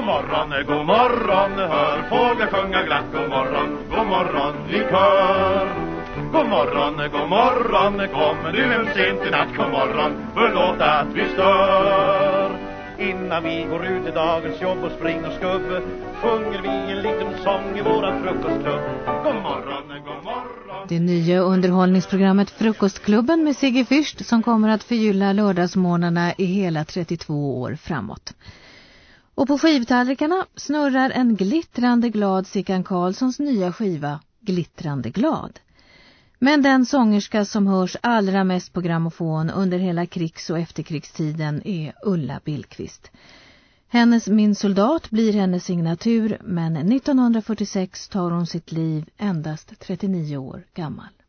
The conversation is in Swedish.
God morgon, god morgon, hör fåglar sjunga glatt. God morgon, god morgon i kör. God morgon, god morgon, kommer du hem sent i natt? God morgon, förlåt att vi stör. Innan vi går ut i dagens jobb och springer och skubb Sjunger vi en liten sång i våran frukostklubb. God morgon, god morgon. Det nya underhållningsprogrammet Frukostklubben med Sigge Fürst som kommer att förgylla lördagsmorgnarna i hela 32 år framåt. Och på skivtallrikarna snurrar en glittrande glad Sickan Karlssons nya skiva Glittrande glad. Men den sångerska som hörs allra mest på grammofon under hela krigs- och efterkrigstiden är Ulla Billqvist. Hennes Min soldat blir hennes signatur men 1946 tar hon sitt liv endast 39 år gammal.